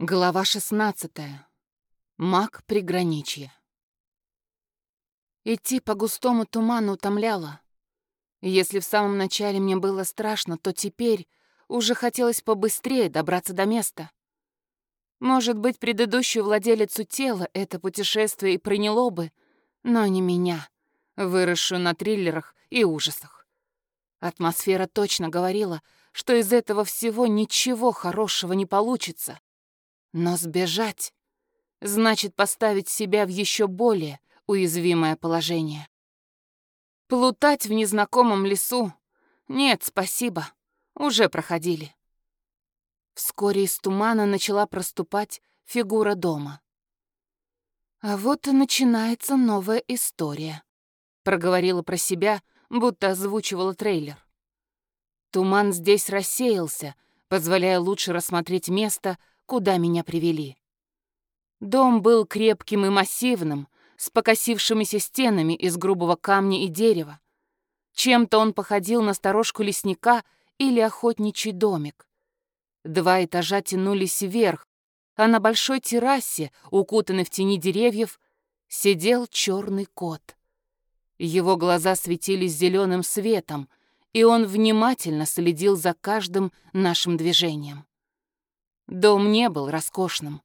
Глава 16. Маг приграничья. Идти по густому туману утомляло. Если в самом начале мне было страшно, то теперь уже хотелось побыстрее добраться до места. Может быть, предыдущую владелицу тела это путешествие и приняло бы, но не меня, выросшую на триллерах и ужасах. Атмосфера точно говорила, что из этого всего ничего хорошего не получится. Но сбежать значит поставить себя в еще более уязвимое положение. Плутать в незнакомом лесу? Нет, спасибо. Уже проходили. Вскоре из тумана начала проступать фигура дома. А вот и начинается новая история. Проговорила про себя, будто озвучивала трейлер. Туман здесь рассеялся, позволяя лучше рассмотреть место, куда меня привели. Дом был крепким и массивным, с покосившимися стенами из грубого камня и дерева. Чем-то он походил на сторожку лесника или охотничий домик. Два этажа тянулись вверх, а на большой террасе, укутанной в тени деревьев, сидел черный кот. Его глаза светились зеленым светом, и он внимательно следил за каждым нашим движением. Дом не был роскошным,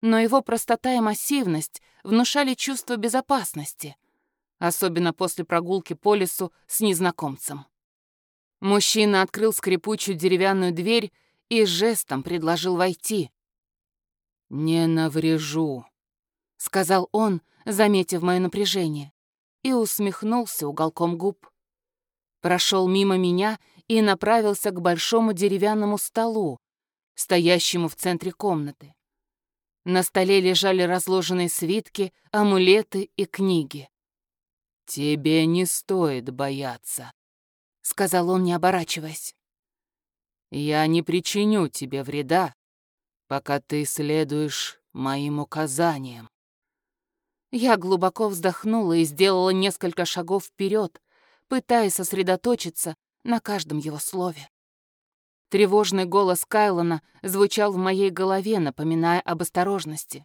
но его простота и массивность внушали чувство безопасности, особенно после прогулки по лесу с незнакомцем. Мужчина открыл скрипучую деревянную дверь и жестом предложил войти. «Не наврежу», — сказал он, заметив мое напряжение, и усмехнулся уголком губ. Прошел мимо меня и направился к большому деревянному столу, стоящему в центре комнаты. На столе лежали разложенные свитки, амулеты и книги. «Тебе не стоит бояться», — сказал он, не оборачиваясь. «Я не причиню тебе вреда, пока ты следуешь моим указаниям». Я глубоко вздохнула и сделала несколько шагов вперед, пытаясь сосредоточиться на каждом его слове. Тревожный голос Кайлона звучал в моей голове, напоминая об осторожности.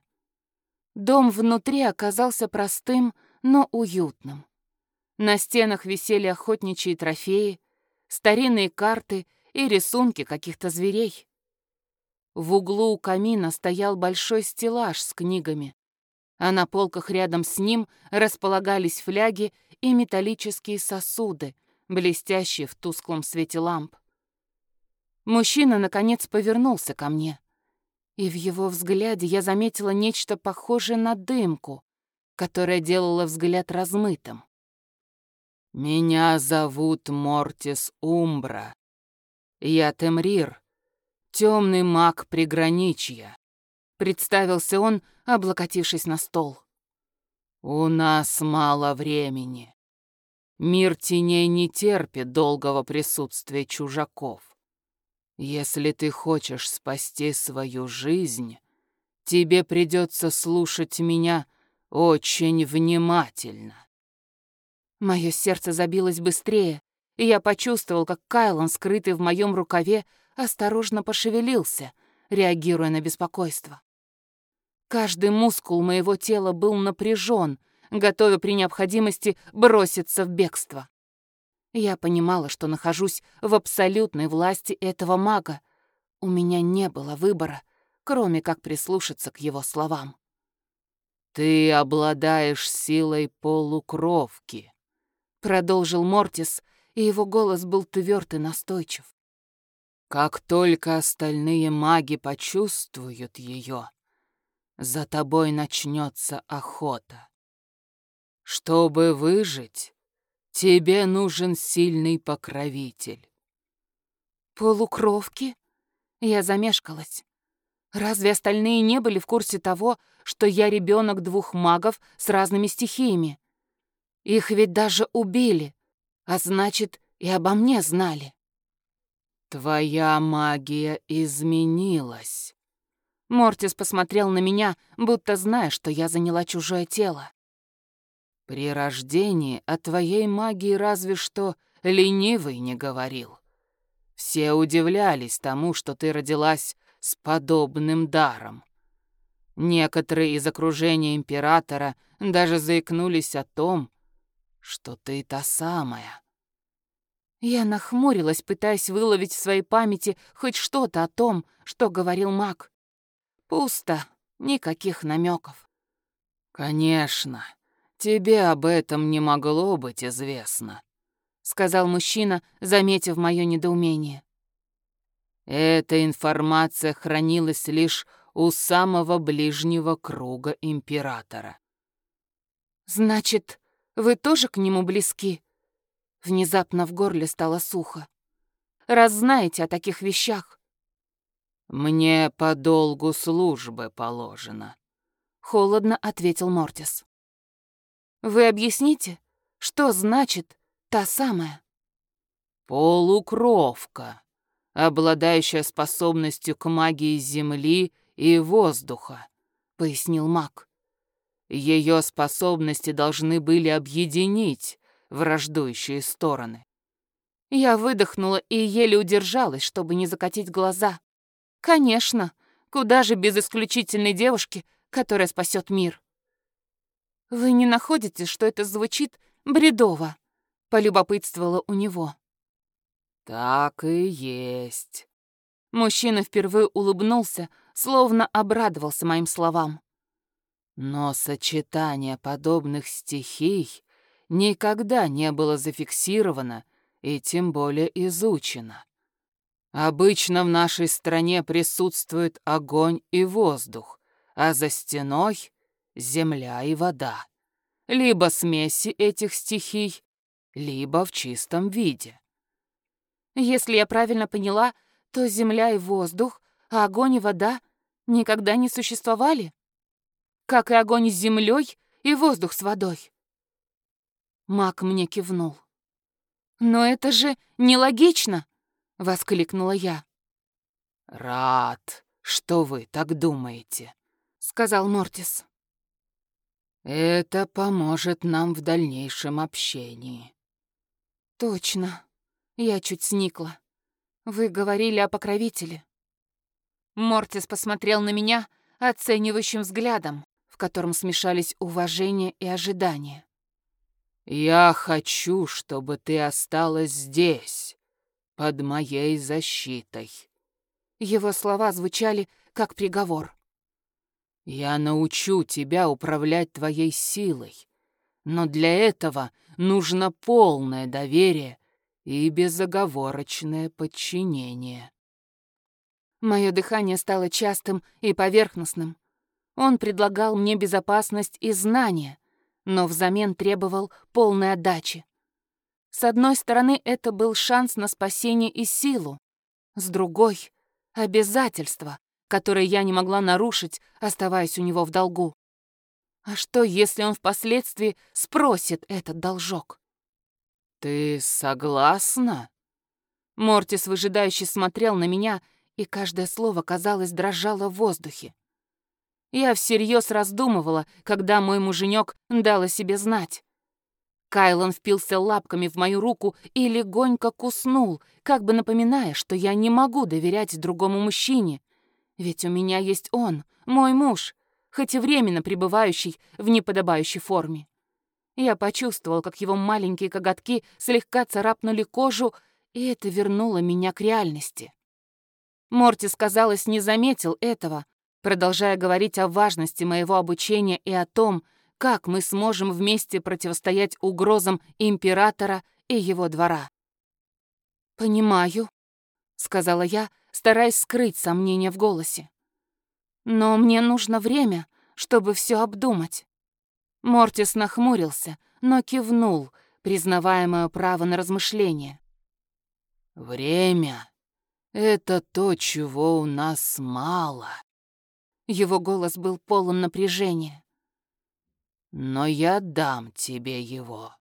Дом внутри оказался простым, но уютным. На стенах висели охотничьи трофеи, старинные карты и рисунки каких-то зверей. В углу у камина стоял большой стеллаж с книгами, а на полках рядом с ним располагались фляги и металлические сосуды, блестящие в тусклом свете ламп. Мужчина, наконец, повернулся ко мне. И в его взгляде я заметила нечто похожее на дымку, которая делала взгляд размытым. «Меня зовут Мортис Умбра. Я Темрир, темный маг приграничья», — представился он, облокотившись на стол. «У нас мало времени. Мир теней не терпит долгого присутствия чужаков. Если ты хочешь спасти свою жизнь, тебе придется слушать меня очень внимательно. Мое сердце забилось быстрее, и я почувствовал, как Кайлон, скрытый в моем рукаве, осторожно пошевелился, реагируя на беспокойство. Каждый мускул моего тела был напряжен, готовя при необходимости броситься в бегство. Я понимала, что нахожусь в абсолютной власти этого мага. У меня не было выбора, кроме как прислушаться к его словам. «Ты обладаешь силой полукровки», — продолжил Мортис, и его голос был тверд и настойчив. «Как только остальные маги почувствуют ее, за тобой начнется охота. Чтобы выжить, Тебе нужен сильный покровитель. Полукровки? Я замешкалась. Разве остальные не были в курсе того, что я ребенок двух магов с разными стихиями? Их ведь даже убили, а значит, и обо мне знали. Твоя магия изменилась. Мортис посмотрел на меня, будто зная, что я заняла чужое тело. При рождении о твоей магии разве что ленивый не говорил. Все удивлялись тому, что ты родилась с подобным даром. Некоторые из окружения императора даже заикнулись о том, что ты та самая. Я нахмурилась, пытаясь выловить в своей памяти хоть что-то о том, что говорил маг. Пусто, никаких намеков. «Конечно, тебе об этом не могло быть известно», — сказал мужчина, заметив мое недоумение. Эта информация хранилась лишь у самого ближнего круга императора. «Значит, вы тоже к нему близки?» Внезапно в горле стало сухо. «Раз знаете о таких вещах». «Мне по долгу службы положено», — холодно ответил Мортис. «Вы объясните, что значит та самая?» «Полукровка», обладающая способностью к магии земли и воздуха», — пояснил маг. Ее способности должны были объединить враждующие стороны. Я выдохнула и еле удержалась, чтобы не закатить глаза. Конечно, куда же без исключительной девушки, которая спасет мир. Вы не находите, что это звучит бредово? полюбопытствовала у него. «Так и есть». Мужчина впервые улыбнулся, словно обрадовался моим словам. Но сочетание подобных стихий никогда не было зафиксировано и тем более изучено. Обычно в нашей стране присутствует огонь и воздух, а за стеной — земля и вода. Либо смеси этих стихий, либо в чистом виде. Если я правильно поняла, то земля и воздух, а огонь и вода никогда не существовали? Как и огонь с землей и воздух с водой. Мак мне кивнул. «Но это же нелогично!» — воскликнула я. «Рад, что вы так думаете», — сказал Мортис. «Это поможет нам в дальнейшем общении». «Точно», я чуть сникла. Вы говорили о покровителе. Мортис посмотрел на меня оценивающим взглядом, в котором смешались уважение и ожидание. «Я хочу, чтобы ты осталась здесь, под моей защитой». Его слова звучали как приговор. «Я научу тебя управлять твоей силой, но для этого нужно полное доверие и безоговорочное подчинение. Мое дыхание стало частым и поверхностным. Он предлагал мне безопасность и знания, но взамен требовал полной отдачи. С одной стороны, это был шанс на спасение и силу, с другой — обязательство, которое я не могла нарушить, оставаясь у него в долгу. А что, если он впоследствии спросит этот должок? «Ты согласна?» Мортис выжидающе смотрел на меня, и каждое слово, казалось, дрожало в воздухе. Я всерьез раздумывала, когда мой муженек дал о себе знать. Кайлон впился лапками в мою руку и легонько куснул, как бы напоминая, что я не могу доверять другому мужчине. Ведь у меня есть он, мой муж, хоть и временно пребывающий в неподобающей форме. Я почувствовал, как его маленькие коготки слегка царапнули кожу, и это вернуло меня к реальности. Мортис, казалось, не заметил этого, продолжая говорить о важности моего обучения и о том, как мы сможем вместе противостоять угрозам императора и его двора. «Понимаю», — сказала я, стараясь скрыть сомнения в голосе. «Но мне нужно время, чтобы все обдумать». Мортис нахмурился, но кивнул, признавая мое право на размышление. «Время — это то, чего у нас мало». Его голос был полон напряжения. «Но я дам тебе его.